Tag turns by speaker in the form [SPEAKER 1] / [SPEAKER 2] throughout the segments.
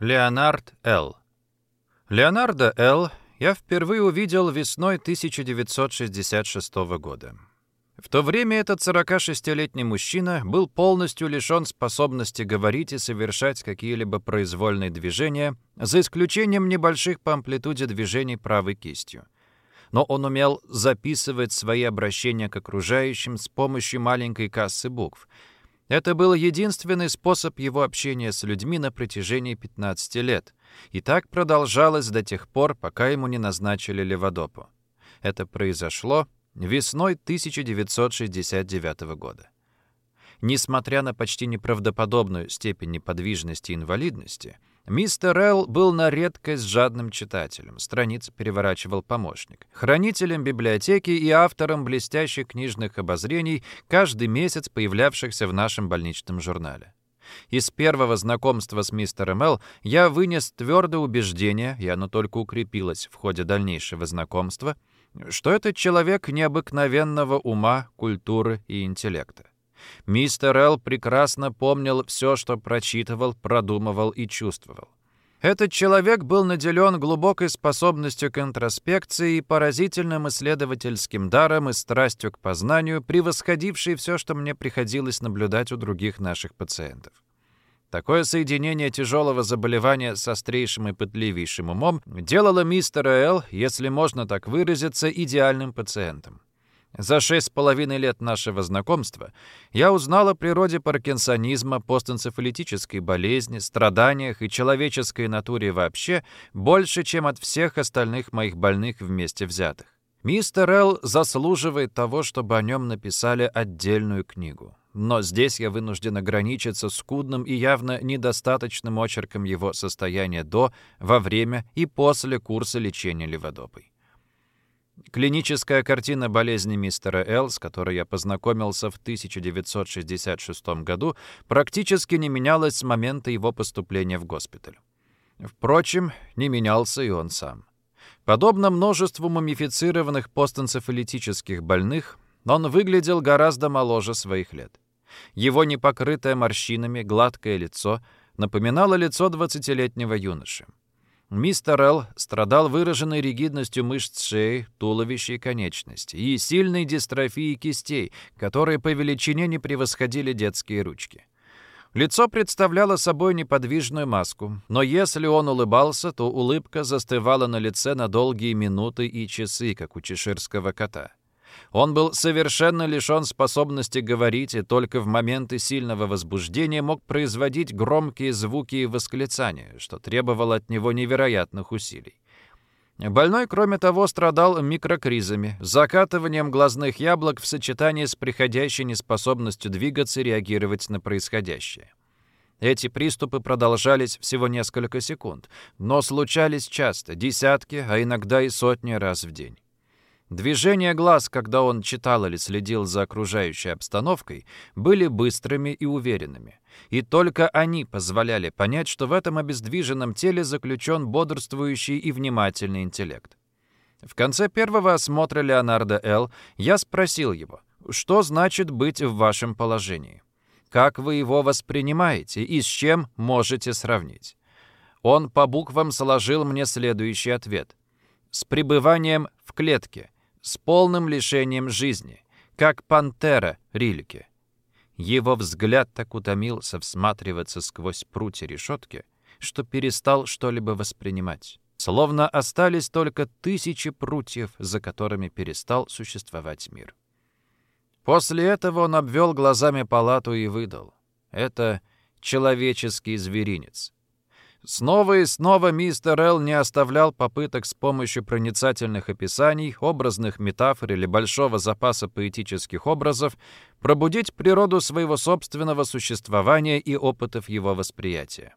[SPEAKER 1] Леонард Л. Леонардо Л. я впервые увидел весной 1966 года. В то время этот 46-летний мужчина был полностью лишен способности говорить и совершать какие-либо произвольные движения, за исключением небольших по амплитуде движений правой кистью. Но он умел записывать свои обращения к окружающим с помощью маленькой кассы букв — это был единственный способ его общения с людьми на протяжении 15 лет. И так продолжалось до тех пор, пока ему не назначили Леводопу. Это произошло весной 1969 года. Несмотря на почти неправдоподобную степень неподвижности и инвалидности, Мистер Эл был на редкость жадным читателем, страницы переворачивал помощник, хранителем библиотеки и автором блестящих книжных обозрений, каждый месяц появлявшихся в нашем больничном журнале. Из первого знакомства с мистером Эл я вынес твердое убеждение, и оно только укрепилось в ходе дальнейшего знакомства, что этот человек необыкновенного ума, культуры и интеллекта. Мистер Эл прекрасно помнил все, что прочитывал, продумывал и чувствовал. Этот человек был наделен глубокой способностью к интроспекции и поразительным исследовательским даром и страстью к познанию, превосходившей все, что мне приходилось наблюдать у других наших пациентов. Такое соединение тяжелого заболевания с острейшим и пытливейшим умом делало мистера Эл, если можно так выразиться, идеальным пациентом. За шесть с половиной лет нашего знакомства я узнал о природе паркинсонизма, постэнцефалитической болезни, страданиях и человеческой натуре вообще больше, чем от всех остальных моих больных вместе взятых. Мистер Эл заслуживает того, чтобы о нем написали отдельную книгу. Но здесь я вынужден ограничиться скудным и явно недостаточным очерком его состояния до, во время и после курса лечения леводопой. Клиническая картина болезни мистера Л, с которой я познакомился в 1966 году, практически не менялась с момента его поступления в госпиталь. Впрочем, не менялся и он сам. Подобно множеству мумифицированных постэнцефалитических больных, он выглядел гораздо моложе своих лет. Его непокрытое морщинами гладкое лицо напоминало лицо 20-летнего юноши. Мистер Эл страдал выраженной ригидностью мышц шеи, туловища и конечностей и сильной дистрофией кистей, которые по величине не превосходили детские ручки. Лицо представляло собой неподвижную маску, но если он улыбался, то улыбка застывала на лице на долгие минуты и часы, как у чеширского кота. Он был совершенно лишен способности говорить и только в моменты сильного возбуждения мог производить громкие звуки и восклицания, что требовало от него невероятных усилий. Больной, кроме того, страдал микрокризами, закатыванием глазных яблок в сочетании с приходящей неспособностью двигаться и реагировать на происходящее. Эти приступы продолжались всего несколько секунд, но случались часто, десятки, а иногда и сотни раз в день. Движения глаз, когда он читал или следил за окружающей обстановкой, были быстрыми и уверенными. И только они позволяли понять, что в этом обездвиженном теле заключен бодрствующий и внимательный интеллект. В конце первого осмотра Леонардо Л. я спросил его, что значит быть в вашем положении? Как вы его воспринимаете и с чем можете сравнить? Он по буквам сложил мне следующий ответ. С пребыванием в клетке – с полным лишением жизни, как пантера Рильке. Его взгляд так утомился всматриваться сквозь прутья решетки, что перестал что-либо воспринимать. Словно остались только тысячи прутьев, за которыми перестал существовать мир. После этого он обвел глазами палату и выдал. Это человеческий зверинец. Снова и снова мистер Эл не оставлял попыток с помощью проницательных описаний, образных метафор или большого запаса поэтических образов пробудить природу своего собственного существования и опытов его восприятия.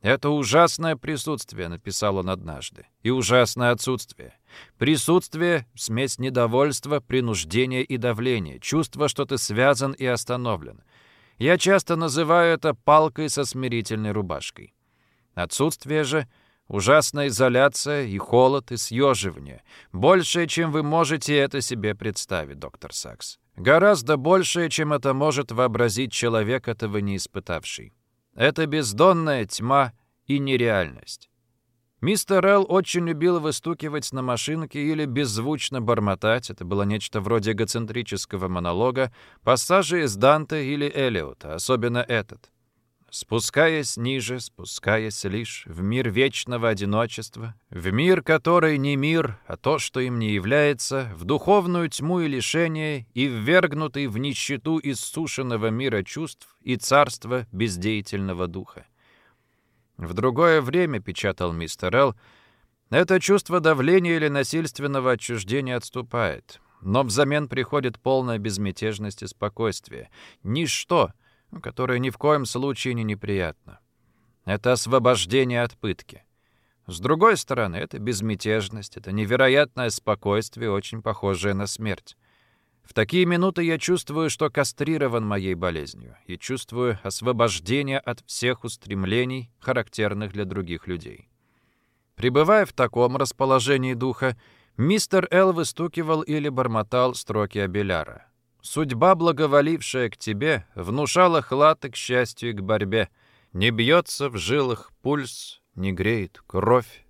[SPEAKER 1] «Это ужасное присутствие», — написал он однажды, — «и ужасное отсутствие. Присутствие — смесь недовольства, принуждения и давления, чувство, что ты связан и остановлен. Я часто называю это палкой со смирительной рубашкой. Отсутствие же — ужасная изоляция и холод, и съеживание. Большее, чем вы можете это себе представить, доктор Сакс. Гораздо большее, чем это может вообразить человек, этого не испытавший. Это бездонная тьма и нереальность. Мистер Эл очень любил выстукивать на машинке или беззвучно бормотать, это было нечто вроде эгоцентрического монолога, пассажи из Данте или Элиота, особенно этот. Спускаясь ниже, спускаясь лишь в мир вечного одиночества, в мир, который не мир, а то, что им не является, в духовную тьму и лишение и ввергнутый в нищету иссушенного мира чувств и царства бездеятельного духа. В другое время, печатал мистер Эл, это чувство давления или насильственного отчуждения отступает, но взамен приходит полная безмятежность и спокойствие. Ничто, которое ни в коем случае не неприятно. Это освобождение от пытки. С другой стороны, это безмятежность, это невероятное спокойствие, очень похожее на смерть. В такие минуты я чувствую, что кастрирован моей болезнью, и чувствую освобождение от всех устремлений, характерных для других людей. Пребывая в таком расположении духа, мистер Эл выстукивал или бормотал строки Абеляра. «Судьба, благоволившая к тебе, внушала хлад к счастью и к борьбе. Не бьется в жилах пульс, не греет кровь.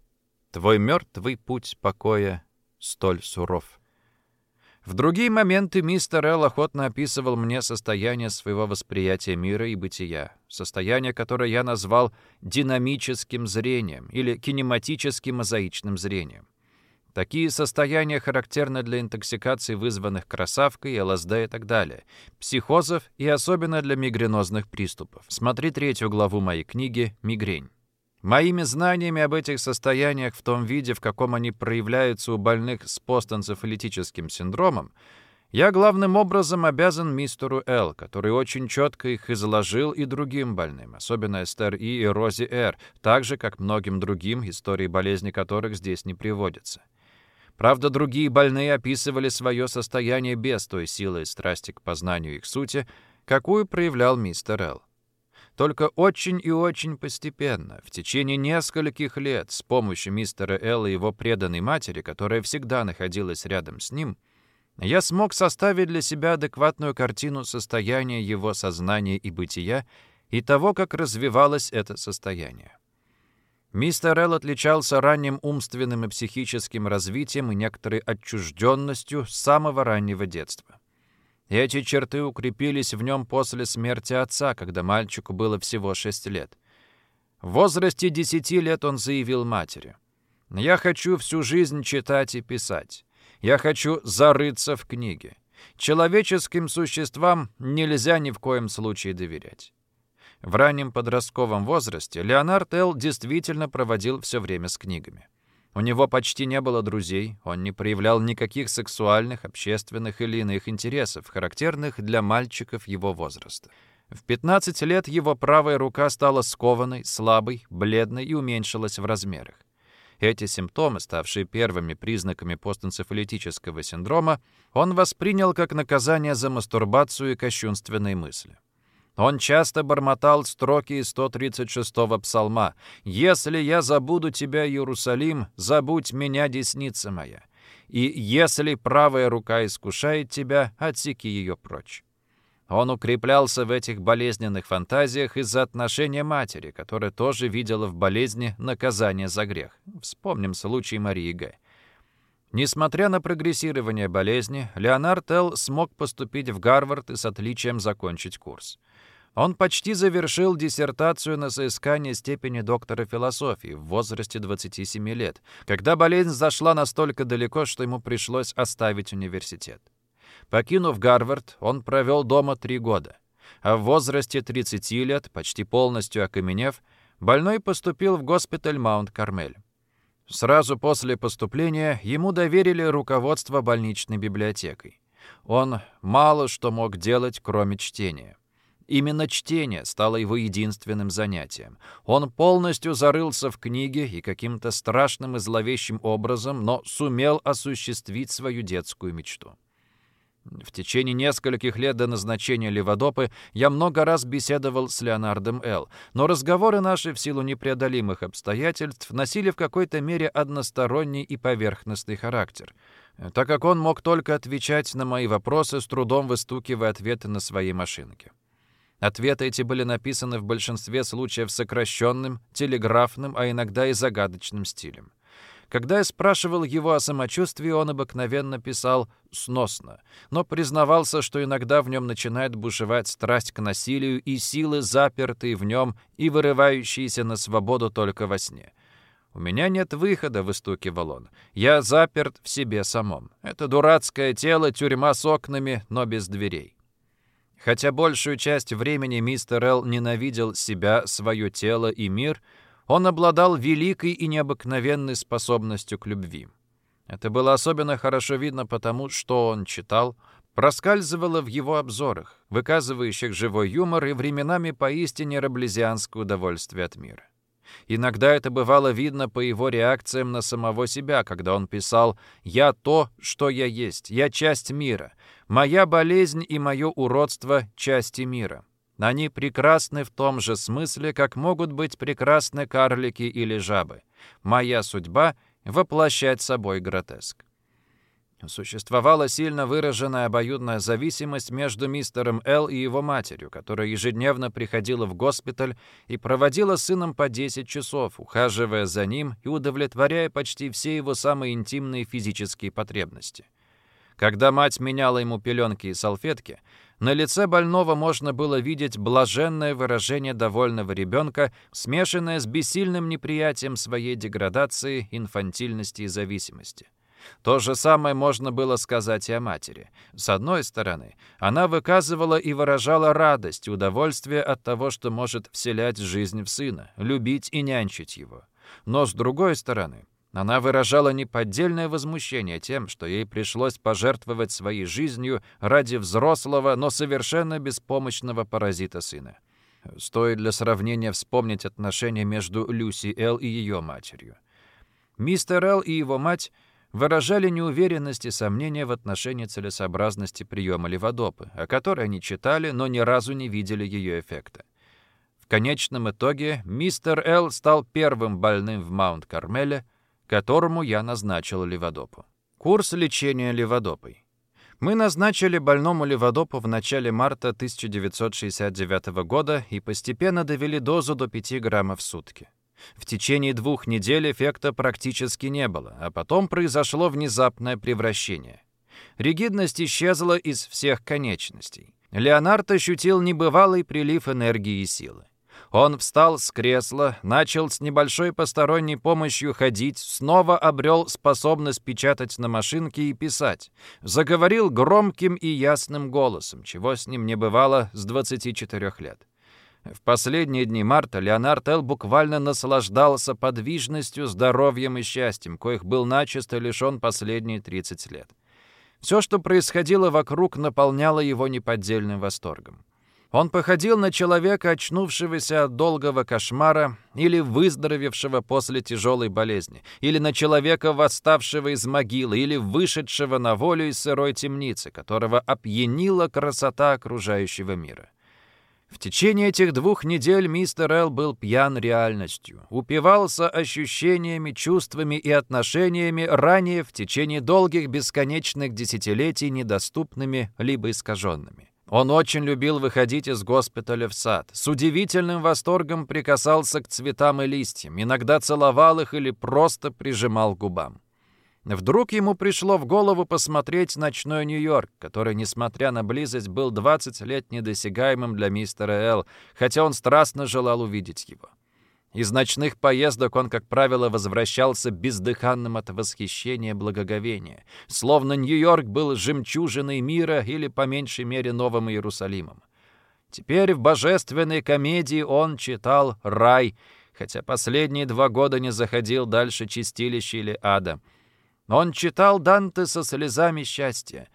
[SPEAKER 1] Твой мертвый путь покоя столь суров». В другие моменты мистер Эл охотно описывал мне состояние своего восприятия мира и бытия, состояние, которое я назвал динамическим зрением или кинематическим мозаичным зрением. Такие состояния характерны для интоксикаций, вызванных красавкой, ЛСД и так далее, психозов и особенно для мигренозных приступов. Смотри третью главу моей книги «Мигрень». Моими знаниями об этих состояниях в том виде, в каком они проявляются у больных с постэнцефалитическим синдромом, я главным образом обязан мистеру Л, который очень четко их изложил и другим больным, особенно Эстер И и Рози Р, так же, как многим другим, истории болезни которых здесь не приводятся. Правда, другие больные описывали свое состояние без той силы и страсти к познанию их сути, какую проявлял мистер Л. Только очень и очень постепенно, в течение нескольких лет, с помощью мистера Элла и его преданной матери, которая всегда находилась рядом с ним, я смог составить для себя адекватную картину состояния его сознания и бытия и того, как развивалось это состояние. Мистер Элл отличался ранним умственным и психическим развитием и некоторой отчужденностью с самого раннего детства. Эти черты укрепились в нем после смерти отца, когда мальчику было всего шесть лет. В возрасте десяти лет он заявил матери. «Я хочу всю жизнь читать и писать. Я хочу зарыться в книге. Человеческим существам нельзя ни в коем случае доверять». В раннем подростковом возрасте Леонард Эл действительно проводил все время с книгами. У него почти не было друзей, он не проявлял никаких сексуальных, общественных или иных интересов, характерных для мальчиков его возраста. В 15 лет его правая рука стала скованной, слабой, бледной и уменьшилась в размерах. Эти симптомы, ставшие первыми признаками постэнцефалитического синдрома, он воспринял как наказание за мастурбацию и кощунственные мысли. Он часто бормотал строки из 136-го псалма «Если я забуду тебя, Иерусалим, забудь меня, десница моя. И если правая рука искушает тебя, отсеки ее прочь». Он укреплялся в этих болезненных фантазиях из-за отношения матери, которая тоже видела в болезни наказание за грех. Вспомним случай Марии Г. Несмотря на прогрессирование болезни, Леонард Эл смог поступить в Гарвард и с отличием закончить курс. Он почти завершил диссертацию на соискание степени доктора философии в возрасте 27 лет, когда болезнь зашла настолько далеко, что ему пришлось оставить университет. Покинув Гарвард, он провел дома три года, а в возрасте 30 лет, почти полностью окаменев, больной поступил в госпиталь Маунт-Кармель. Сразу после поступления ему доверили руководство больничной библиотекой. Он мало что мог делать, кроме чтения. Именно чтение стало его единственным занятием. Он полностью зарылся в книге и каким-то страшным и зловещим образом, но сумел осуществить свою детскую мечту. В течение нескольких лет до назначения Леводопы я много раз беседовал с Леонардом Л., но разговоры наши в силу непреодолимых обстоятельств носили в какой-то мере односторонний и поверхностный характер, так как он мог только отвечать на мои вопросы, с трудом выстукивая ответы на своей машинке. Ответы эти были написаны в большинстве случаев сокращенным, телеграфным, а иногда и загадочным стилем. Когда я спрашивал его о самочувствии, он обыкновенно писал «сносно», но признавался, что иногда в нем начинает бушевать страсть к насилию и силы, запертые в нем и вырывающиеся на свободу только во сне. «У меня нет выхода», — выстукивал он. «Я заперт в себе самом. Это дурацкое тело, тюрьма с окнами, но без дверей». Хотя большую часть времени мистер Эл ненавидел себя, свое тело и мир — он обладал великой и необыкновенной способностью к любви. Это было особенно хорошо видно потому, что он читал, проскальзывало в его обзорах, выказывающих живой юмор и временами поистине раблезианское удовольствие от мира. Иногда это бывало видно по его реакциям на самого себя, когда он писал «Я то, что я есть, я часть мира, моя болезнь и мое уродство — части мира». Они прекрасны в том же смысле, как могут быть прекрасны карлики или жабы. Моя судьба — воплощать собой гротеск. Существовала сильно выраженная обоюдная зависимость между мистером Л и его матерью, которая ежедневно приходила в госпиталь и проводила сыном по 10 часов, ухаживая за ним и удовлетворяя почти все его самые интимные физические потребности. Когда мать меняла ему пеленки и салфетки, на лице больного можно было видеть блаженное выражение довольного ребенка, смешанное с бессильным неприятием своей деградации, инфантильности и зависимости. То же самое можно было сказать и о матери. С одной стороны, она выказывала и выражала радость удовольствие от того, что может вселять жизнь в сына, любить и нянчить его. Но с другой стороны, она выражала неподдельное возмущение тем, что ей пришлось пожертвовать своей жизнью ради взрослого, но совершенно беспомощного паразита сына. Стоит для сравнения вспомнить отношения между Люси Эл и ее матерью. Мистер Эл и его мать выражали неуверенность и сомнения в отношении целесообразности приема леводопы, о которой они читали, но ни разу не видели ее эффекта. В конечном итоге мистер Эл стал первым больным в Маунт-Кармеле, которому я назначил леводопу. Курс лечения леводопой. Мы назначили больному леводопу в начале марта 1969 года и постепенно довели дозу до 5 граммов в сутки. В течение двух недель эффекта практически не было, а потом произошло внезапное превращение. Ригидность исчезла из всех конечностей. Леонард ощутил небывалый прилив энергии и силы. Он встал с кресла, начал с небольшой посторонней помощью ходить, снова обрел способность печатать на машинке и писать. Заговорил громким и ясным голосом, чего с ним не бывало с 24 лет. В последние дни марта Леонард Эл буквально наслаждался подвижностью, здоровьем и счастьем, коих был начисто лишен последние 30 лет. Все, что происходило вокруг, наполняло его неподдельным восторгом. Он походил на человека, очнувшегося от долгого кошмара или выздоровевшего после тяжелой болезни, или на человека, восставшего из могилы, или вышедшего на волю из сырой темницы, которого опьянила красота окружающего мира. В течение этих двух недель мистер Эл был пьян реальностью, упивался ощущениями, чувствами и отношениями, ранее в течение долгих бесконечных десятилетий недоступными либо искаженными. Он очень любил выходить из госпиталя в сад. С удивительным восторгом прикасался к цветам и листьям, иногда целовал их или просто прижимал к губам. Вдруг ему пришло в голову посмотреть ночной Нью-Йорк, который, несмотря на близость, был 20 лет недосягаемым для мистера Эл, хотя он страстно желал увидеть его. Из ночных поездок он, как правило, возвращался бездыханным от восхищения благоговения, словно Нью-Йорк был жемчужиной мира или, по меньшей мере, Новым Иерусалимом. Теперь в божественной комедии он читал «Рай», хотя последние два года не заходил дальше чистилища или ада. Он читал Данте со слезами счастья.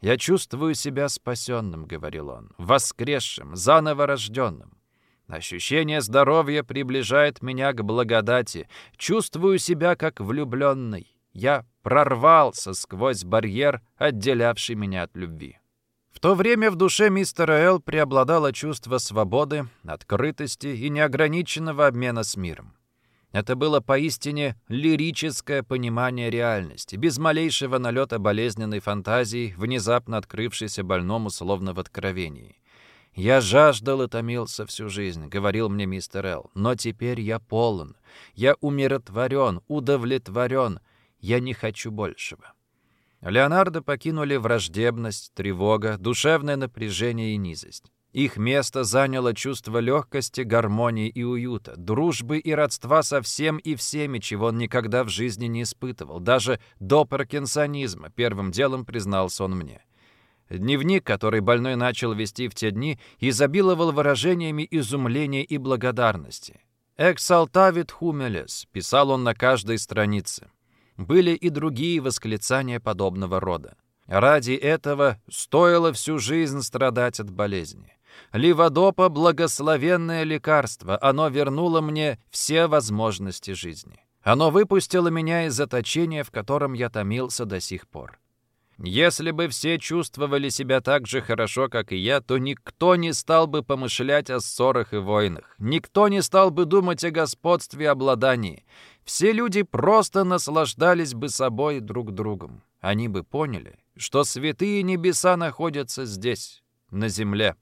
[SPEAKER 1] «Я чувствую себя спасенным», — говорил он, — «воскресшим, заново рожденным. Ощущение здоровья приближает меня к благодати. Чувствую себя как влюбленный. Я прорвался сквозь барьер, отделявший меня от любви. В то время в душе мистера Эл преобладало чувство свободы, открытости и неограниченного обмена с миром. Это было поистине лирическое понимание реальности, без малейшего налета болезненной фантазии, внезапно открывшейся больному словно в откровении. «Я жаждал и томился всю жизнь», — говорил мне мистер Эл, «но теперь я полон. Я умиротворен, удовлетворен. Я не хочу большего». Леонардо покинули враждебность, тревога, душевное напряжение и низость. Их место заняло чувство легкости, гармонии и уюта, дружбы и родства со всем и всеми, чего он никогда в жизни не испытывал. Даже до паркинсонизма первым делом признался он мне. Дневник, который больной начал вести в те дни, изобиловал выражениями изумления и благодарности. «Эксалтавит хумелес», — писал он на каждой странице. Были и другие восклицания подобного рода. Ради этого стоило всю жизнь страдать от болезни. Ливадопа — благословенное лекарство, оно вернуло мне все возможности жизни. Оно выпустило меня из заточения, в котором я томился до сих пор. Если бы все чувствовали себя так же хорошо, как и я, то никто не стал бы помышлять о ссорах и войнах. Никто не стал бы думать о господстве и обладании. Все люди просто наслаждались бы собой друг другом. Они бы поняли, что святые небеса находятся здесь, на земле.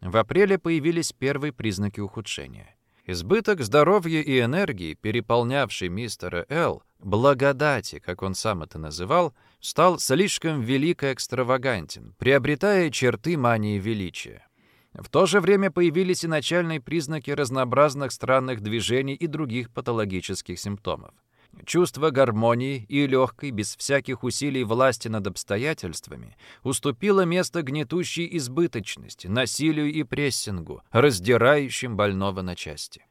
[SPEAKER 1] В апреле появились первые признаки ухудшения. Избыток здоровья и энергии, переполнявший мистера Л, благодати, как он сам это называл, стал слишком велик и экстравагантен, приобретая черты мании величия. В то же время появились и начальные признаки разнообразных странных движений и других патологических симптомов. Чувство гармонии и легкой, без всяких усилий власти над обстоятельствами, уступило место гнетущей избыточности, насилию и прессингу, раздирающим больного на части.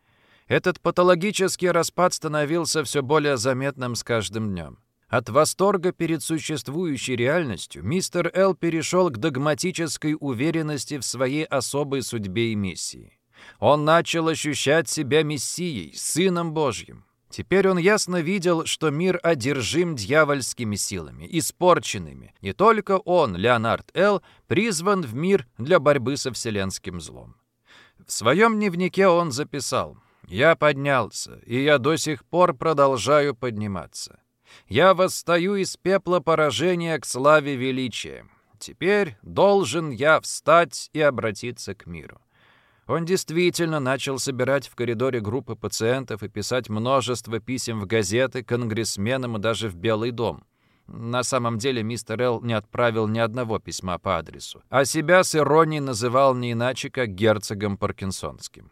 [SPEAKER 1] Этот патологический распад становился все более заметным с каждым днем. От восторга перед существующей реальностью мистер Л перешел к догматической уверенности в своей особой судьбе и миссии. Он начал ощущать себя мессией, сыном Божьим. Теперь он ясно видел, что мир одержим дьявольскими силами, испорченными. Не только он, Леонард Л., призван в мир для борьбы со вселенским злом. В своем дневнике он записал «Я поднялся, и я до сих пор продолжаю подниматься. Я восстаю из пепла поражения к славе величия. Теперь должен я встать и обратиться к миру». Он действительно начал собирать в коридоре группы пациентов и писать множество писем в газеты, конгрессменам и даже в Белый дом. На самом деле мистер Эл не отправил ни одного письма по адресу, а себя с иронией называл не иначе, как герцогом Паркинсонским.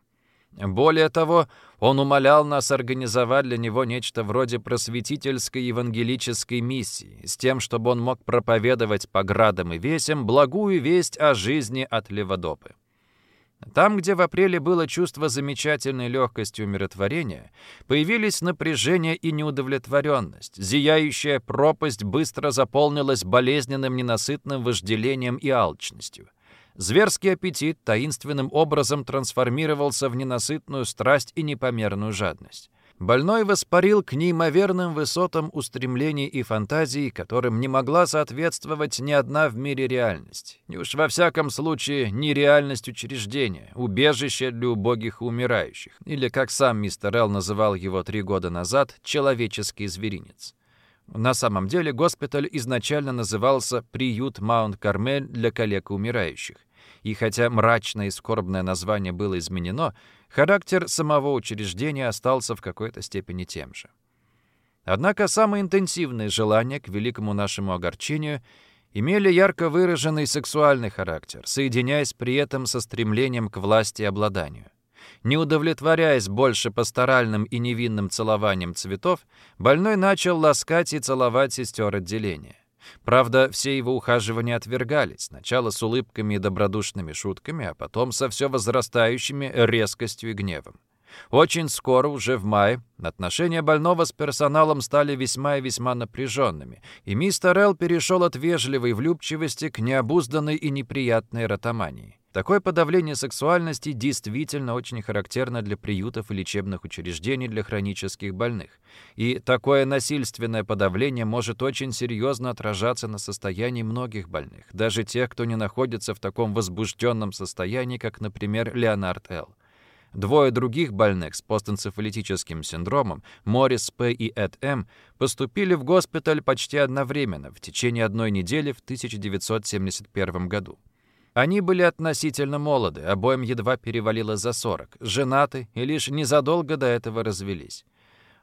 [SPEAKER 1] Более того, он умолял нас организовать для него нечто вроде просветительской евангелической миссии, с тем, чтобы он мог проповедовать по градам и весям благую весть о жизни от Леводопы. Там, где в апреле было чувство замечательной легкости умиротворения, появились напряжение и неудовлетворенность. Зияющая пропасть быстро заполнилась болезненным ненасытным вожделением и алчностью. Зверский аппетит таинственным образом трансформировался в ненасытную страсть и непомерную жадность. Больной воспарил к неимоверным высотам устремлений и фантазий, которым не могла соответствовать ни одна в мире реальность. И уж во всяком случае, не реальность учреждения, убежище для убогих и умирающих, или, как сам мистер Эл называл его три года назад, «человеческий зверинец». На самом деле госпиталь изначально назывался «Приют Маунт-Кармель для коллег умирающих». И хотя мрачное и скорбное название было изменено, характер самого учреждения остался в какой-то степени тем же. Однако самые интенсивные желания, к великому нашему огорчению, имели ярко выраженный сексуальный характер, соединяясь при этом со стремлением к власти и обладанию. Не удовлетворяясь больше пасторальным и невинным целованием цветов, больной начал ласкать и целовать сестер отделения. Правда, все его ухаживания отвергались, сначала с улыбками и добродушными шутками, а потом со все возрастающими резкостью и гневом. Очень скоро, уже в мае, отношения больного с персоналом стали весьма и весьма напряженными, и мистер Эл перешел от вежливой влюбчивости к необузданной и неприятной ротомании. Такое подавление сексуальности действительно очень характерно для приютов и лечебных учреждений для хронических больных. И такое насильственное подавление может очень серьезно отражаться на состоянии многих больных, даже тех, кто не находится в таком возбужденном состоянии, как, например, Леонард Л. Двое других больных с постэнцефалитическим синдромом, Моррис П. и Эд М., поступили в госпиталь почти одновременно, в течение одной недели в 1971 году. Они были относительно молоды, обоим едва перевалило за 40, женаты и лишь незадолго до этого развелись.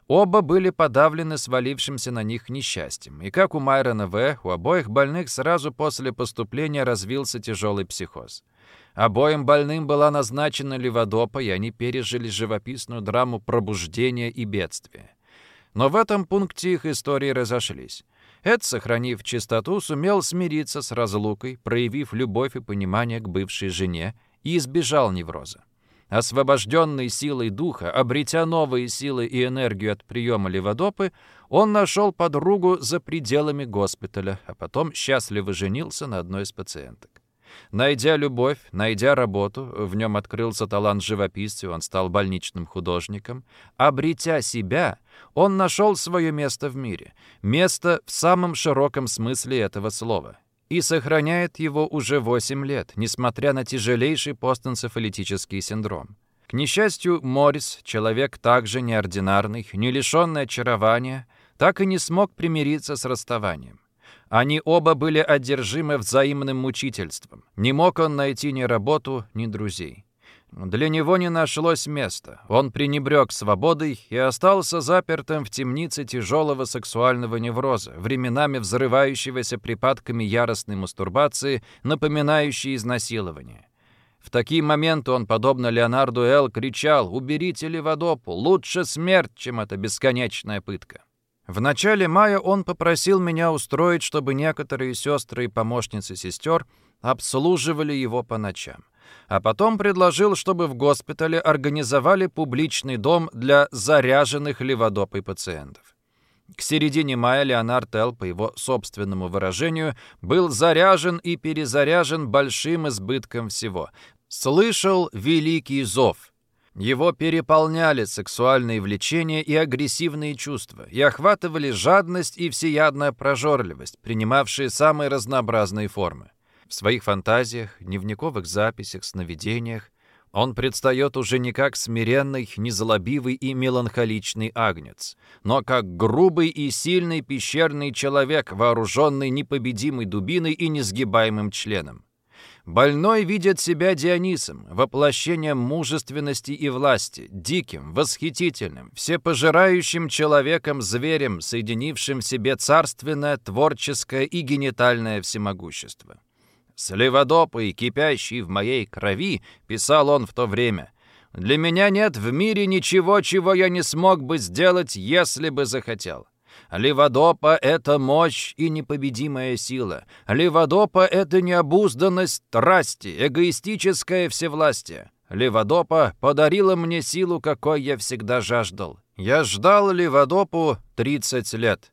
[SPEAKER 1] Оба были подавлены свалившимся на них несчастьем, и как у Майрона В., у обоих больных сразу после поступления развился тяжелый психоз. Обоим больным была назначена леводопа, и они пережили живописную драму пробуждения и бедствия. Но в этом пункте их истории разошлись. Эд, сохранив чистоту, сумел смириться с разлукой, проявив любовь и понимание к бывшей жене, и избежал невроза. Освобожденный силой духа, обретя новые силы и энергию от приема леводопы, он нашел подругу за пределами госпиталя, а потом счастливо женился на одной из пациенток. Найдя любовь, найдя работу, в нем открылся талант живописца, он стал больничным художником. Обретя себя, он нашел свое место в мире, место в самом широком смысле этого слова, и сохраняет его уже 8 лет, несмотря на тяжелейший постэнцефалитический синдром. К несчастью, Моррис, человек также неординарный, не лишенный очарования, так и не смог примириться с расставанием. Они оба были одержимы взаимным мучительством. Не мог он найти ни работу, ни друзей. Для него не нашлось места. Он пренебрег свободой и остался запертым в темнице тяжелого сексуального невроза, временами взрывающегося припадками яростной мастурбации, напоминающей изнасилование. В такие моменты он, подобно Леонарду Эл, кричал «Уберите Леводопу! Лучше смерть, чем эта бесконечная пытка!» В начале мая он попросил меня устроить, чтобы некоторые сестры и помощницы сестер обслуживали его по ночам. А потом предложил, чтобы в госпитале организовали публичный дом для заряженных леводопой пациентов. К середине мая Леонард Эл, по его собственному выражению, был заряжен и перезаряжен большим избытком всего. Слышал великий зов — его переполняли сексуальные влечения и агрессивные чувства, и охватывали жадность и всеядная прожорливость, принимавшие самые разнообразные формы. В своих фантазиях, дневниковых записях, сновидениях он предстает уже не как смиренный, незлобивый и меланхоличный агнец, но как грубый и сильный пещерный человек, вооруженный непобедимой дубиной и несгибаемым членом. Больной видит себя Дионисом, воплощением мужественности и власти, диким, восхитительным, всепожирающим человеком-зверем, соединившим в себе царственное, творческое и генитальное всемогущество. «С леводопой, кипящей в моей крови», — писал он в то время, — «для меня нет в мире ничего, чего я не смог бы сделать, если бы захотел». Леводопа — это мощь и непобедимая сила. Леводопа — это необузданность страсти, эгоистическое всевластие. Леводопа подарила мне силу, какой я всегда жаждал. Я ждал Леводопу 30 лет.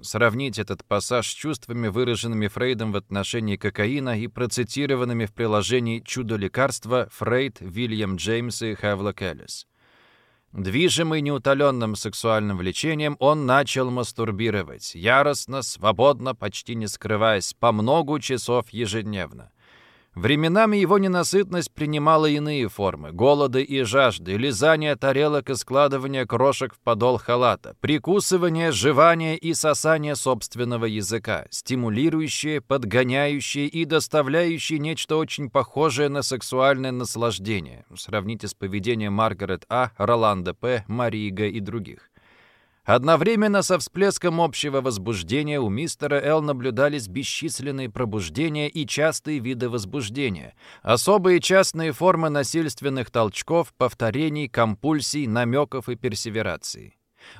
[SPEAKER 1] Сравнить этот пассаж с чувствами, выраженными Фрейдом в отношении кокаина и процитированными в приложении «Чудо лекарства» Фрейд, Вильям Джеймс и Хавлок Эллис. Движимый неутоленным сексуальным влечением, он начал мастурбировать, яростно, свободно, почти не скрываясь, по многу часов ежедневно. Временами его ненасытность принимала иные формы – голода и жажды, лизание тарелок и складывание крошек в подол халата, прикусывание, жевание и сосание собственного языка, стимулирующие, подгоняющие и доставляющие нечто очень похожее на сексуальное наслаждение. Сравните с поведением Маргарет А., Роланда П., Марига и других. Одновременно со всплеском общего возбуждения у мистера Л наблюдались бесчисленные пробуждения и частые виды возбуждения, особые частные формы насильственных толчков, повторений, компульсий, намеков и персеверации.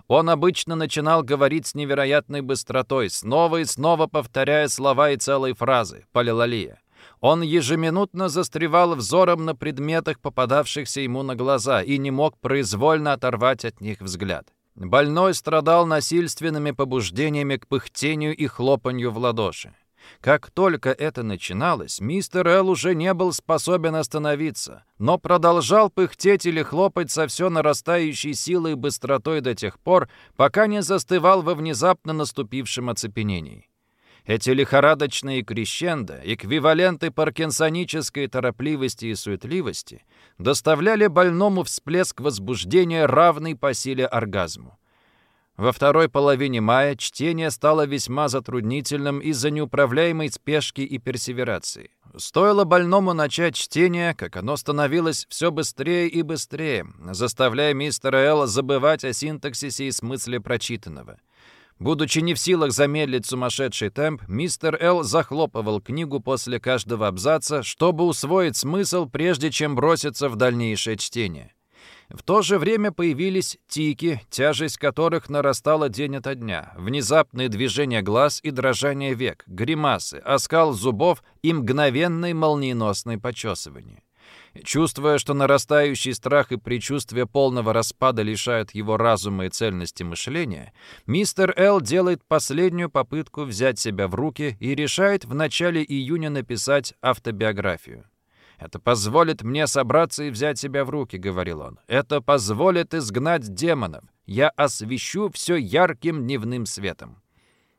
[SPEAKER 1] Он обычно начинал говорить с невероятной быстротой, снова и снова повторяя слова и целые фразы, полилалия. Он ежеминутно застревал взором на предметах, попадавшихся ему на глаза, и не мог произвольно оторвать от них взгляд. Больной страдал насильственными побуждениями к пыхтению и хлопанью в ладоши. Как только это начиналось, мистер Эл уже не был способен остановиться, но продолжал пыхтеть или хлопать со все нарастающей силой и быстротой до тех пор, пока не застывал во внезапно наступившем оцепенении. Эти лихорадочные крещенда, эквиваленты паркинсонической торопливости и суетливости, доставляли больному всплеск возбуждения, равный по силе оргазму. Во второй половине мая чтение стало весьма затруднительным из-за неуправляемой спешки и персеверации. Стоило больному начать чтение, как оно становилось все быстрее и быстрее, заставляя мистера Элла забывать о синтаксисе и смысле прочитанного. Будучи не в силах замедлить сумасшедший темп, мистер Эл захлопывал книгу после каждого абзаца, чтобы усвоить смысл, прежде чем броситься в дальнейшее чтение. В то же время появились тики, тяжесть которых нарастала день ото дня, внезапные движения глаз и дрожание век, гримасы, оскал зубов и мгновенное молниеносное почесывание. Чувствуя, что нарастающий страх и предчувствие полного распада лишают его разума и цельности мышления, мистер Л делает последнюю попытку взять себя в руки и решает в начале июня написать автобиографию. «Это позволит мне собраться и взять себя в руки», — говорил он. «Это позволит изгнать демонов. Я освещу все ярким дневным светом».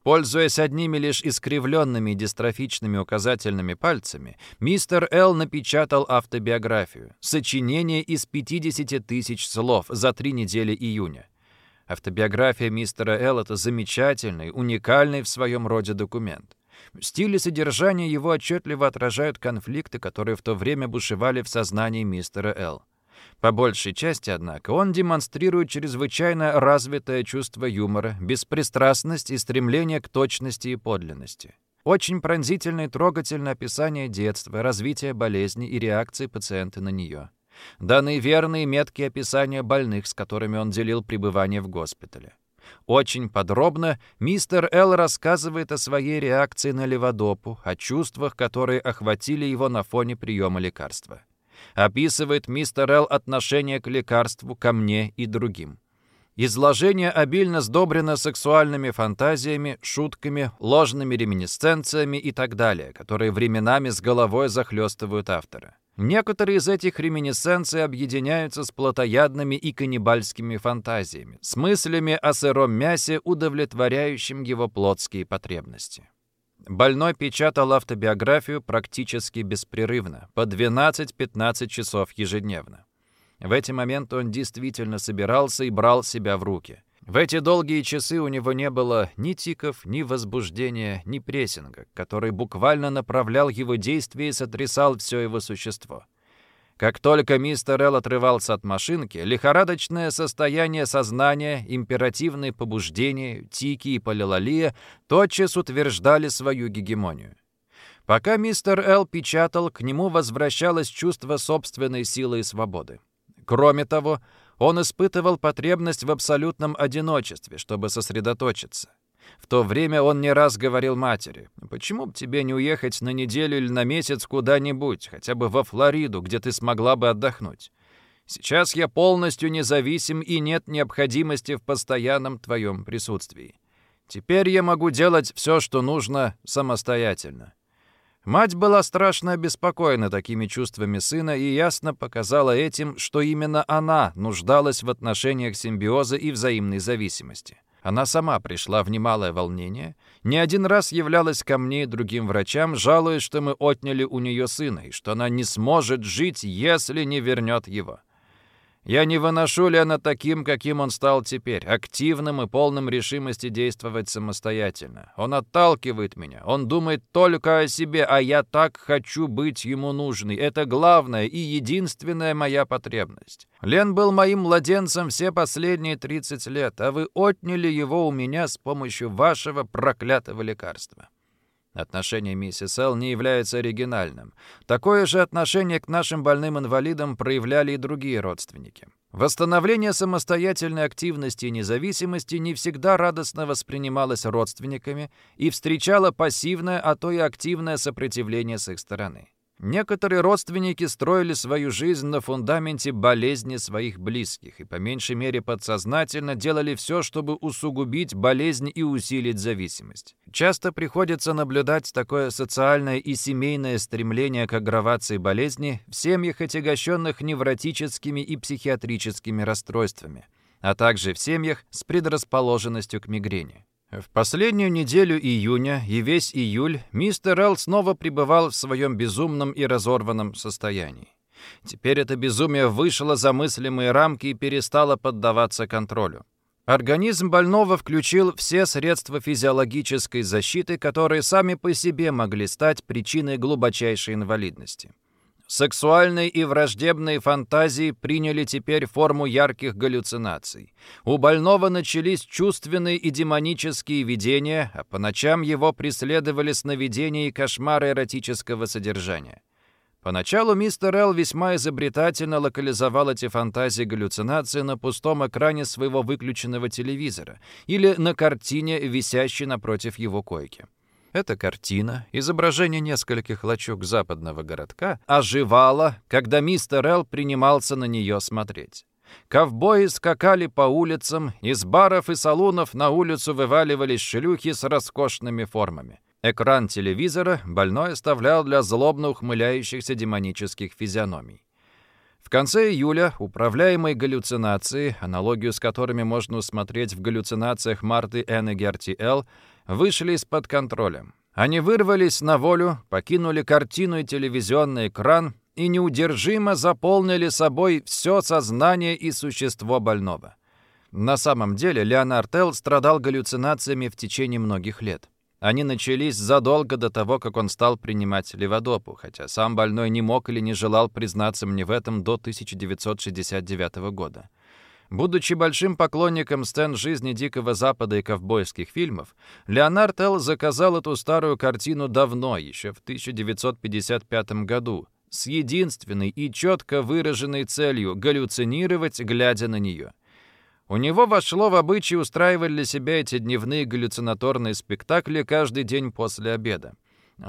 [SPEAKER 1] Пользуясь одними лишь искривленными дистрофичными указательными пальцами, мистер Л. напечатал автобиографию, сочинение из 50 тысяч слов за три недели июня. Автобиография мистера Л. — это замечательный, уникальный в своем роде документ. Стиль и содержание его отчетливо отражают конфликты, которые в то время бушевали в сознании мистера Л. По большей части, однако, он демонстрирует чрезвычайно развитое чувство юмора, беспристрастность и стремление к точности и подлинности. Очень пронзительное и трогательное описание детства, развития болезни и реакции пациента на нее. Данные верные меткие описания больных, с которыми он делил пребывание в госпитале. Очень подробно мистер Л. рассказывает о своей реакции на леводопу, о чувствах, которые охватили его на фоне приема лекарства. Описывает мистер Л. отношение к лекарству, ко мне и другим. Изложение обильно сдобрено сексуальными фантазиями, шутками, ложными реминисценциями и так далее, которые временами с головой захлестывают автора. Некоторые из этих реминисценций объединяются с плотоядными и каннибальскими фантазиями, с мыслями о сыром мясе, удовлетворяющим его плотские потребности. Больной печатал автобиографию практически беспрерывно, по 12-15 часов ежедневно. В эти моменты он действительно собирался и брал себя в руки – в эти долгие часы у него не было ни тиков, ни возбуждения, ни прессинга, который буквально направлял его действия и сотрясал все его существо. Как только мистер Эл отрывался от машинки, лихорадочное состояние сознания, императивные побуждения, тики и полилалия тотчас утверждали свою гегемонию. Пока мистер Эл печатал, к нему возвращалось чувство собственной силы и свободы. Кроме того, он испытывал потребность в абсолютном одиночестве, чтобы сосредоточиться. В то время он не раз говорил матери, «Почему бы тебе не уехать на неделю или на месяц куда-нибудь, хотя бы во Флориду, где ты смогла бы отдохнуть? Сейчас я полностью независим и нет необходимости в постоянном твоем присутствии. Теперь я могу делать все, что нужно, самостоятельно». Мать была страшно обеспокоена такими чувствами сына и ясно показала этим, что именно она нуждалась в отношениях симбиоза и взаимной зависимости. Она сама пришла в немалое волнение, не один раз являлась ко мне и другим врачам, жалуясь, что мы отняли у нее сына и что она не сможет жить, если не вернет его. Я не выношу Лена таким, каким он стал теперь, активным и полным решимости действовать самостоятельно. Он отталкивает меня, он думает только о себе, а я так хочу быть ему нужной. Это главная и единственная моя потребность. Лен был моим младенцем все последние 30 лет, а вы отняли его у меня с помощью вашего проклятого лекарства. Отношение миссис Эл не является оригинальным. Такое же отношение к нашим больным инвалидам проявляли и другие родственники. Восстановление самостоятельной активности и независимости не всегда радостно воспринималось родственниками и встречало пассивное, а то и активное сопротивление с их стороны. Некоторые родственники строили свою жизнь на фундаменте болезни своих близких и по меньшей мере подсознательно делали все, чтобы усугубить болезнь и усилить зависимость. Часто приходится наблюдать такое социальное и семейное стремление к агравации болезни в семьях, отягощенных невротическими и психиатрическими расстройствами, а также в семьях с предрасположенностью к мигрени. В последнюю неделю июня и весь июль мистер Эл снова пребывал в своем безумном и разорванном состоянии. Теперь это безумие вышло за мыслимые рамки и перестало поддаваться контролю. Организм больного включил все средства физиологической защиты, которые сами по себе могли стать причиной глубочайшей инвалидности. Сексуальные и враждебные фантазии приняли теперь форму ярких галлюцинаций. У больного начались чувственные и демонические видения, а по ночам его преследовали сновидения и кошмары эротического содержания. Поначалу мистер Эл весьма изобретательно локализовал эти фантазии галлюцинации на пустом экране своего выключенного телевизора или на картине, висящей напротив его койки. Эта картина, изображение нескольких лачуг западного городка, оживала, когда мистер Эл принимался на нее смотреть. Ковбои скакали по улицам, из баров и салунов на улицу вываливались шлюхи с роскошными формами. Экран телевизора больной оставлял для злобно ухмыляющихся демонических физиономий. В конце июля управляемые галлюцинации, аналогию с которыми можно усмотреть в галлюцинациях Марты Н. и Герти Л., вышли из-под контроля. Они вырвались на волю, покинули картину и телевизионный экран и неудержимо заполнили собой все сознание и существо больного. На самом деле Леонард Эл страдал галлюцинациями в течение многих лет. Они начались задолго до того, как он стал принимать леводопу, хотя сам больной не мог или не желал признаться мне в этом до 1969 года. Будучи большим поклонником сцен жизни Дикого Запада и ковбойских фильмов, Леонард Эл заказал эту старую картину давно, еще в 1955 году, с единственной и четко выраженной целью галлюцинировать, глядя на нее – у него вошло в обычай устраивать для себя эти дневные галлюцинаторные спектакли каждый день после обеда.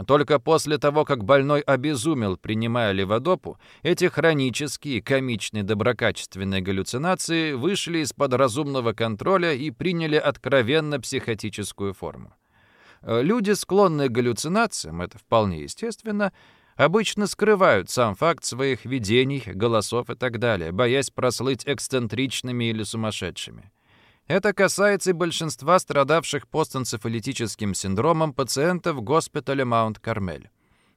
[SPEAKER 1] Только после того, как больной обезумел, принимая леводопу, эти хронические, комичные, доброкачественные галлюцинации вышли из-под разумного контроля и приняли откровенно психотическую форму. Э, люди, склонные к галлюцинациям, это вполне естественно, обычно скрывают сам факт своих видений, голосов и так далее, боясь прослыть эксцентричными или сумасшедшими. Это касается и большинства страдавших постэнцефалитическим синдромом пациентов госпиталя Маунт-Кармель.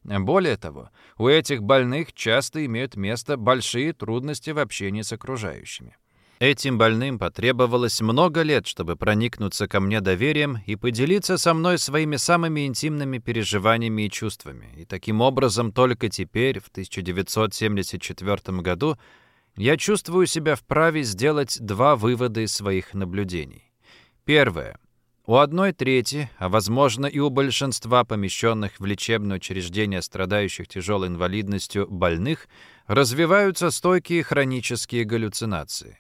[SPEAKER 1] Более того, у этих больных часто имеют место большие трудности в общении с окружающими. Этим больным потребовалось много лет, чтобы проникнуться ко мне доверием и поделиться со мной своими самыми интимными переживаниями и чувствами. И таким образом только теперь, в 1974 году, я чувствую себя вправе сделать два вывода из своих наблюдений. Первое. У одной трети, а возможно и у большинства помещенных в лечебное учреждение страдающих тяжелой инвалидностью больных, развиваются стойкие хронические галлюцинации.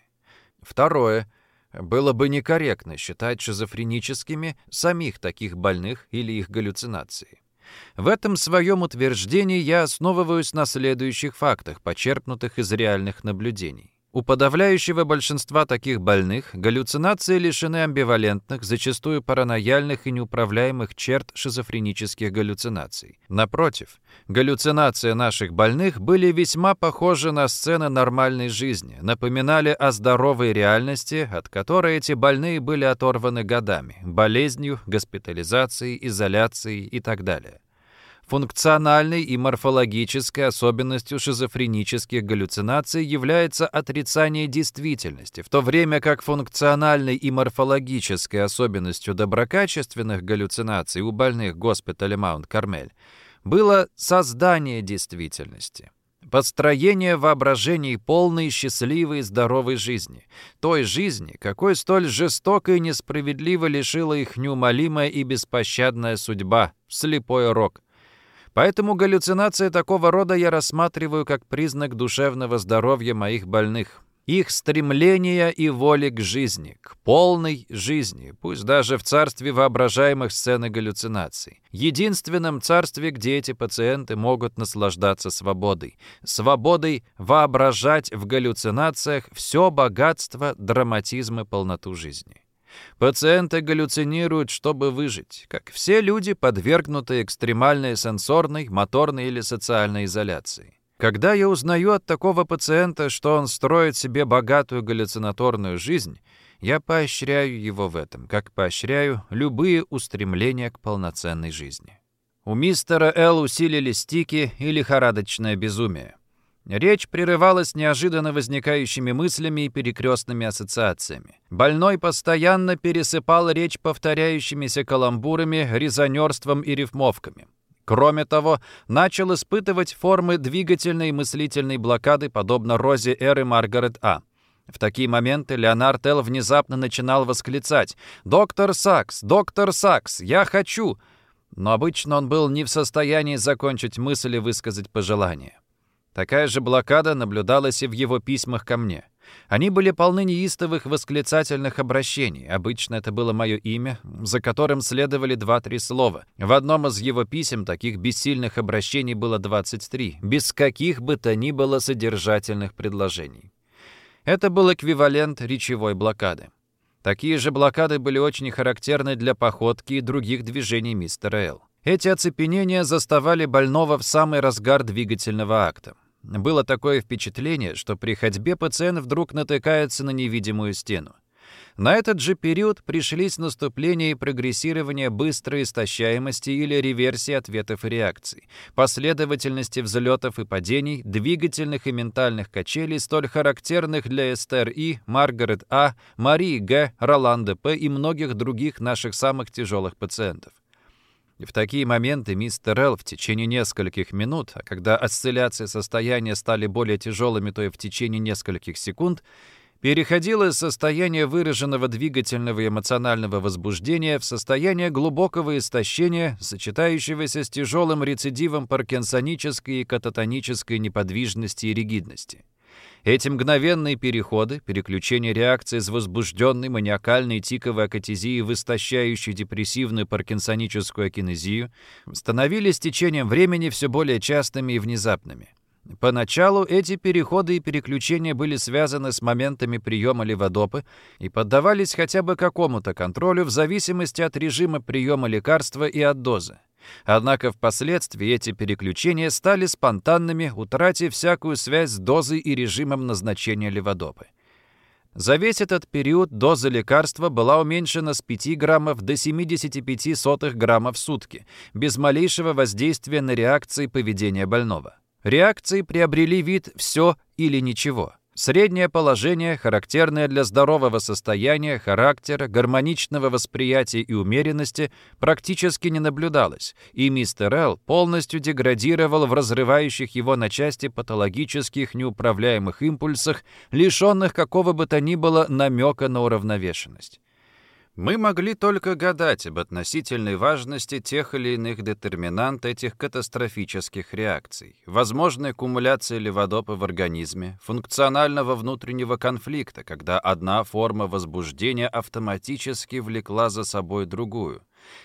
[SPEAKER 1] Второе. Было бы некорректно считать шизофреническими самих таких больных или их галлюцинации. В этом своем утверждении я основываюсь на следующих фактах, почерпнутых из реальных наблюдений. У подавляющего большинства таких больных галлюцинации лишены амбивалентных, зачастую паранояльных и неуправляемых черт шизофренических галлюцинаций. Напротив, галлюцинации наших больных были весьма похожи на сцены нормальной жизни, напоминали о здоровой реальности, от которой эти больные были оторваны годами, болезнью, госпитализацией, изоляцией и так далее. Функциональной и морфологической особенностью шизофренических галлюцинаций является отрицание действительности, в то время как функциональной и морфологической особенностью доброкачественных галлюцинаций у больных госпиталя Маунт-Кармель было создание действительности. Построение воображений полной, счастливой, здоровой жизни. Той жизни, какой столь жестоко и несправедливо лишила их неумолимая и беспощадная судьба, слепой рок, Поэтому галлюцинации такого рода я рассматриваю как признак душевного здоровья моих больных, их стремления и воли к жизни, к полной жизни, пусть даже в царстве воображаемых сцен и галлюцинаций. Единственном царстве, где эти пациенты могут наслаждаться свободой. Свободой воображать в галлюцинациях все богатство, драматизм и полноту жизни. Пациенты галлюцинируют, чтобы выжить, как все люди, подвергнутые экстремальной сенсорной, моторной или социальной изоляции. Когда я узнаю от такого пациента, что он строит себе богатую галлюцинаторную жизнь, я поощряю его в этом, как поощряю любые устремления к полноценной жизни. У мистера Л усилили стики и лихорадочное безумие. Речь прерывалась неожиданно возникающими мыслями и перекрестными ассоциациями. Больной постоянно пересыпал речь повторяющимися каламбурами, резонерством и рифмовками. Кроме того, начал испытывать формы двигательной и мыслительной блокады, подобно Розе Эр и Маргарет А. В такие моменты Леонард Эл внезапно начинал восклицать «Доктор Сакс! Доктор Сакс! Я хочу!» Но обычно он был не в состоянии закончить мысль и высказать пожелание. Такая же блокада наблюдалась и в его письмах ко мне. Они были полны неистовых восклицательных обращений. Обычно это было мое имя, за которым следовали два-три слова. В одном из его писем таких бессильных обращений было 23, без каких бы то ни было содержательных предложений. Это был эквивалент речевой блокады. Такие же блокады были очень характерны для походки и других движений мистера Эл. Эти оцепенения заставали больного в самый разгар двигательного акта. Было такое впечатление, что при ходьбе пациент вдруг натыкается на невидимую стену. На этот же период пришлись наступление и прогрессирование быстрой истощаемости или реверсии ответов и реакций, последовательности взлетов и падений, двигательных и ментальных качелей, столь характерных для Эстер И, Маргарет А, Марии Г, Роланда П и многих других наших самых тяжелых пациентов. И в такие моменты мистер Эл в течение нескольких минут, а когда осцилляции состояния стали более тяжелыми, то и в течение нескольких секунд, переходил из состояния выраженного двигательного и эмоционального возбуждения в состояние глубокого истощения, сочетающегося с тяжелым рецидивом паркинсонической и кататонической неподвижности и ригидности. Эти мгновенные переходы, переключение реакции из возбужденной маниакальной тиковой акатизии в истощающую депрессивную паркинсоническую акинезию становились с течением времени все более частыми и внезапными. Поначалу эти переходы и переключения были связаны с моментами приема леводопы и поддавались хотя бы какому-то контролю в зависимости от режима приема лекарства и от дозы. Однако впоследствии эти переключения стали спонтанными, утратив всякую связь с дозой и режимом назначения леводопы. За весь этот период доза лекарства была уменьшена с 5 граммов до 75 сотых граммов в сутки, без малейшего воздействия на реакции поведения больного. Реакции приобрели вид «все или ничего». Среднее положение, характерное для здорового состояния, характера, гармоничного восприятия и умеренности, практически не наблюдалось, и мистер Эл полностью деградировал в разрывающих его на части патологических неуправляемых импульсах, лишенных какого бы то ни было намека на уравновешенность. Мы могли только гадать об относительной важности тех или иных детерминант этих катастрофических реакций, возможной кумуляции леводопа в организме, функционального внутреннего конфликта, когда одна форма возбуждения автоматически влекла за собой другую,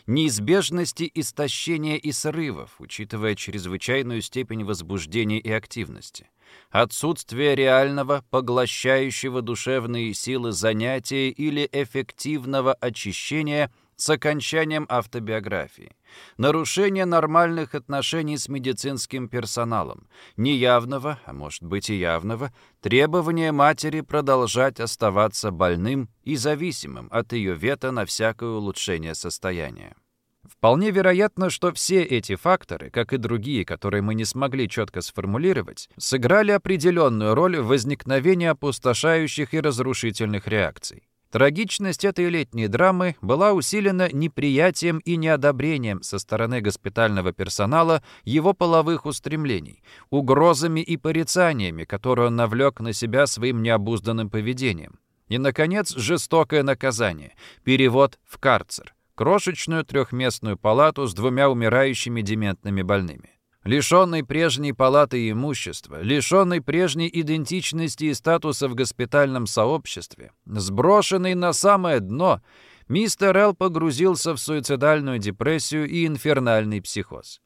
[SPEAKER 1] неизбежности истощения и срывов, учитывая чрезвычайную степень возбуждения и активности, отсутствие реального, поглощающего душевные силы занятия или эффективного очищения с окончанием автобиографии, нарушение нормальных отношений с медицинским персоналом, неявного, а может быть и явного, требование матери продолжать оставаться больным и зависимым от ее вето на всякое улучшение состояния. Вполне вероятно, что все эти факторы, как и другие, которые мы не смогли четко сформулировать, сыграли определенную роль в возникновении опустошающих и разрушительных реакций. Трагичность этой летней драмы была усилена неприятием и неодобрением со стороны госпитального персонала его половых устремлений, угрозами и порицаниями, которые он навлек на себя своим необузданным поведением. И, наконец, жестокое наказание – перевод в карцер – крошечную трехместную палату с двумя умирающими дементными больными. Лишенный прежней палаты и имущества, лишенный прежней идентичности и статуса в госпитальном сообществе, сброшенный на самое дно, мистер Эл погрузился в суицидальную депрессию и инфернальный психоз.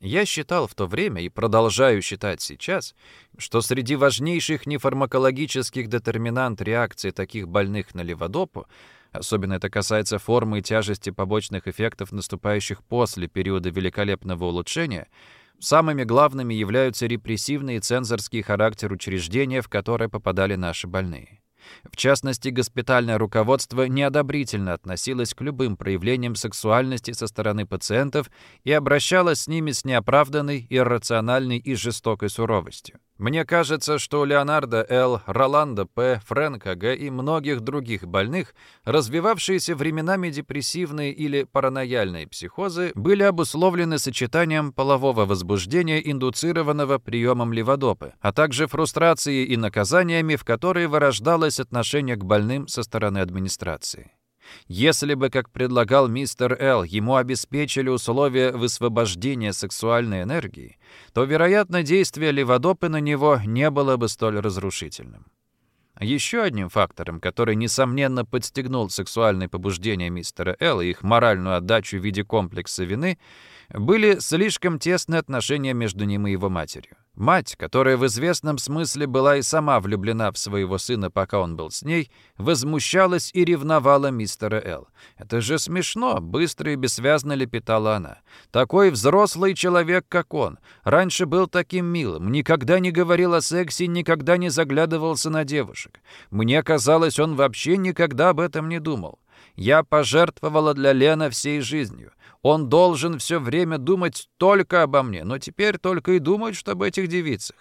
[SPEAKER 1] Я считал в то время и продолжаю считать сейчас, что среди важнейших нефармакологических детерминант реакции таких больных на леводопу Особенно это касается формы и тяжести побочных эффектов, наступающих после периода великолепного улучшения. Самыми главными являются репрессивный и цензорский характер учреждения, в которое попадали наши больные. В частности, госпитальное руководство неодобрительно относилось к любым проявлениям сексуальности со стороны пациентов и обращалось с ними с неоправданной, иррациональной и жестокой суровостью. Мне кажется, что Леонардо Л., Роланда П., Фрэнка Г. и многих других больных развивавшиеся временами депрессивные или паранояльные психозы были обусловлены сочетанием полового возбуждения, индуцированного приемом леводопы, а также фрустрацией и наказаниями, в которые вырождалось отношение к больным со стороны администрации. Если бы, как предлагал мистер Л, ему обеспечили условия высвобождения сексуальной энергии, то, вероятно, действие леводопы на него не было бы столь разрушительным. Еще одним фактором, который, несомненно, подстегнул сексуальное побуждение мистера Л и их моральную отдачу в виде комплекса вины, были слишком тесные отношения между ним и его матерью. Мать, которая в известном смысле была и сама влюблена в своего сына, пока он был с ней, возмущалась и ревновала мистера Л. «Это же смешно!» — быстро и бессвязно лепетала она. «Такой взрослый человек, как он. Раньше был таким милым, никогда не говорил о сексе, никогда не заглядывался на девушек. Мне казалось, он вообще никогда об этом не думал. Я пожертвовала для Лена всей жизнью. Он должен все время думать только обо мне, но теперь только и думает, что об этих девицах.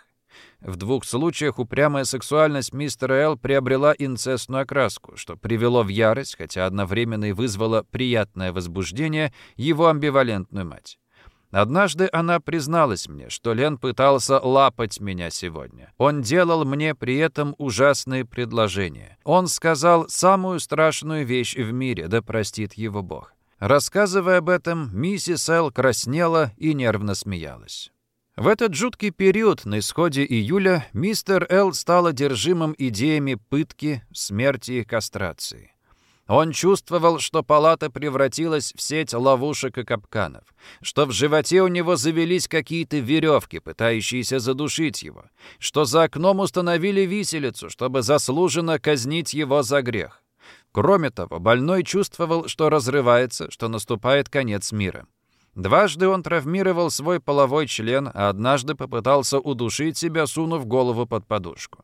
[SPEAKER 1] В двух случаях упрямая сексуальность мистера Л приобрела инцестную окраску, что привело в ярость, хотя одновременно и вызвало приятное возбуждение, его амбивалентную мать. Однажды она призналась мне, что Лен пытался лапать меня сегодня. Он делал мне при этом ужасные предложения. Он сказал самую страшную вещь в мире, да простит его Бог. Рассказывая об этом, миссис Эл краснела и нервно смеялась. В этот жуткий период, на исходе июля, мистер Эл стал одержимым идеями пытки, смерти и кастрации. Он чувствовал, что палата превратилась в сеть ловушек и капканов, что в животе у него завелись какие-то веревки, пытающиеся задушить его, что за окном установили виселицу, чтобы заслуженно казнить его за грех. Кроме того, больной чувствовал, что разрывается, что наступает конец мира. Дважды он травмировал свой половой член, а однажды попытался удушить себя, сунув голову под подушку.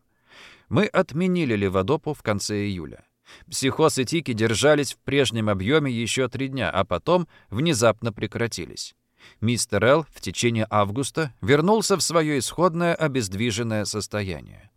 [SPEAKER 1] Мы отменили леводопу в конце июля. Психоз и тики держались в прежнем объеме еще три дня, а потом внезапно прекратились. Мистер Эл в течение августа вернулся в свое исходное обездвиженное состояние.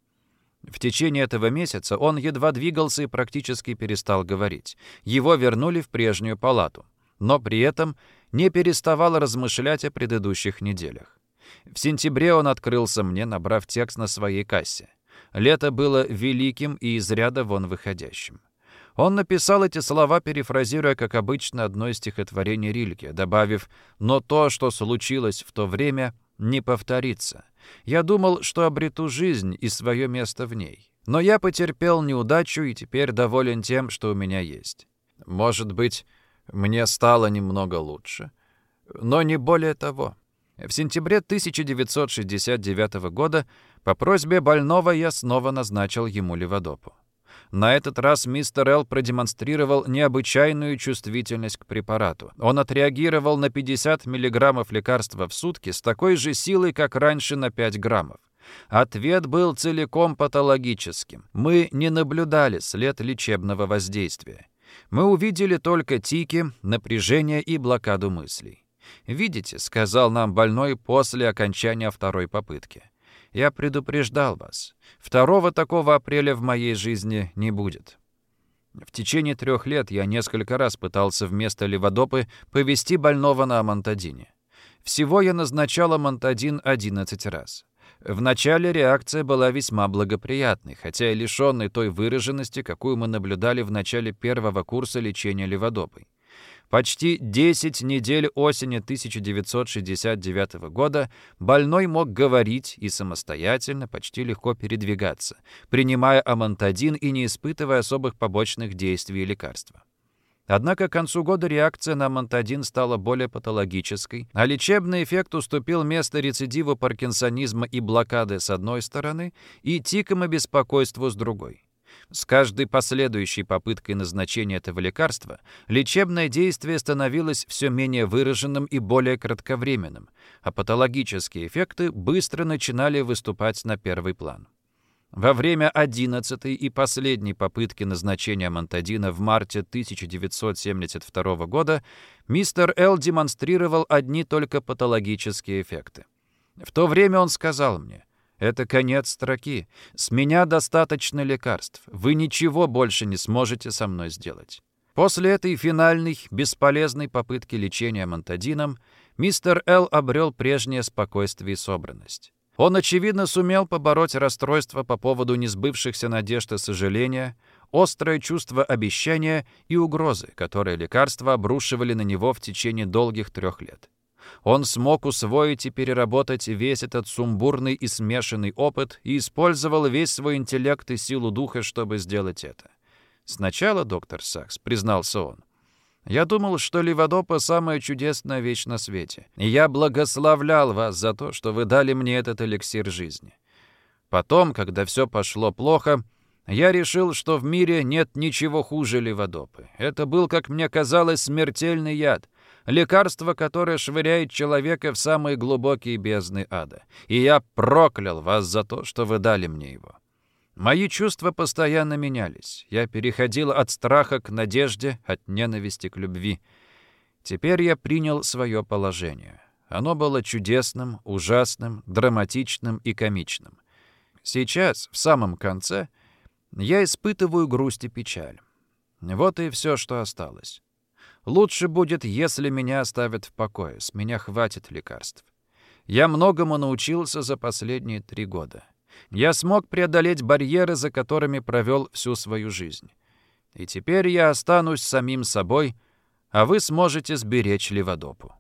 [SPEAKER 1] В течение этого месяца он едва двигался и практически перестал говорить. Его вернули в прежнюю палату, но при этом не переставал размышлять о предыдущих неделях. В сентябре он открылся мне, набрав текст на своей кассе. Лето было великим и из ряда вон выходящим. Он написал эти слова, перефразируя, как обычно, одно из стихотворений Рильке, добавив «но то, что случилось в то время, не повторится». Я думал, что обрету жизнь и свое место в ней. Но я потерпел неудачу и теперь доволен тем, что у меня есть. Может быть, мне стало немного лучше. Но не более того. В сентябре 1969 года по просьбе больного я снова назначил ему леводопу. На этот раз мистер Эл продемонстрировал необычайную чувствительность к препарату. Он отреагировал на 50 мг лекарства в сутки с такой же силой, как раньше на 5 граммов. Ответ был целиком патологическим. Мы не наблюдали след лечебного воздействия. Мы увидели только тики, напряжение и блокаду мыслей. «Видите», — сказал нам больной после окончания второй попытки. Я предупреждал вас. Второго такого апреля в моей жизни не будет. В течение трех лет я несколько раз пытался вместо леводопы повести больного на амантадине. Всего я назначал амантадин 11 раз. Вначале реакция была весьма благоприятной, хотя и лишенной той выраженности, какую мы наблюдали в начале первого курса лечения леводопой. Почти 10 недель осени 1969 года больной мог говорить и самостоятельно, почти легко передвигаться, принимая амантадин и не испытывая особых побочных действий лекарства. Однако к концу года реакция на амантадин стала более патологической, а лечебный эффект уступил место рецидиву паркинсонизма и блокады с одной стороны и тикам и беспокойству с другой. С каждой последующей попыткой назначения этого лекарства лечебное действие становилось все менее выраженным и более кратковременным, а патологические эффекты быстро начинали выступать на первый план. Во время 11-й и последней попытки назначения монтадина в марте 1972 года мистер Л демонстрировал одни только патологические эффекты. В то время он сказал мне, Это конец строки. С меня достаточно лекарств. Вы ничего больше не сможете со мной сделать. После этой финальной, бесполезной попытки лечения монтадином, мистер Л. обрел прежнее спокойствие и собранность. Он, очевидно, сумел побороть расстройство по поводу несбывшихся надежд и сожаления, острое чувство обещания и угрозы, которые лекарства обрушивали на него в течение долгих трех лет. Он смог усвоить и переработать весь этот сумбурный и смешанный опыт и использовал весь свой интеллект и силу духа, чтобы сделать это. Сначала, доктор Сакс, признался он, я думал, что Ливадопа — самая чудесная вещь на свете, и я благословлял вас за то, что вы дали мне этот эликсир жизни. Потом, когда все пошло плохо, я решил, что в мире нет ничего хуже Ливадопы. Это был, как мне казалось, смертельный яд, лекарство, которое швыряет человека в самые глубокие бездны ада. И я проклял вас за то, что вы дали мне его. Мои чувства постоянно менялись. Я переходил от страха к надежде, от ненависти к любви. Теперь я принял свое положение. Оно было чудесным, ужасным, драматичным и комичным. Сейчас, в самом конце, я испытываю грусть и печаль. Вот и все, что осталось. Лучше будет, если меня оставят в покое, с меня хватит лекарств. Я многому научился за последние три года. Я смог преодолеть барьеры, за которыми провел всю свою жизнь. И теперь я останусь самим собой, а вы сможете сберечь Леводопу.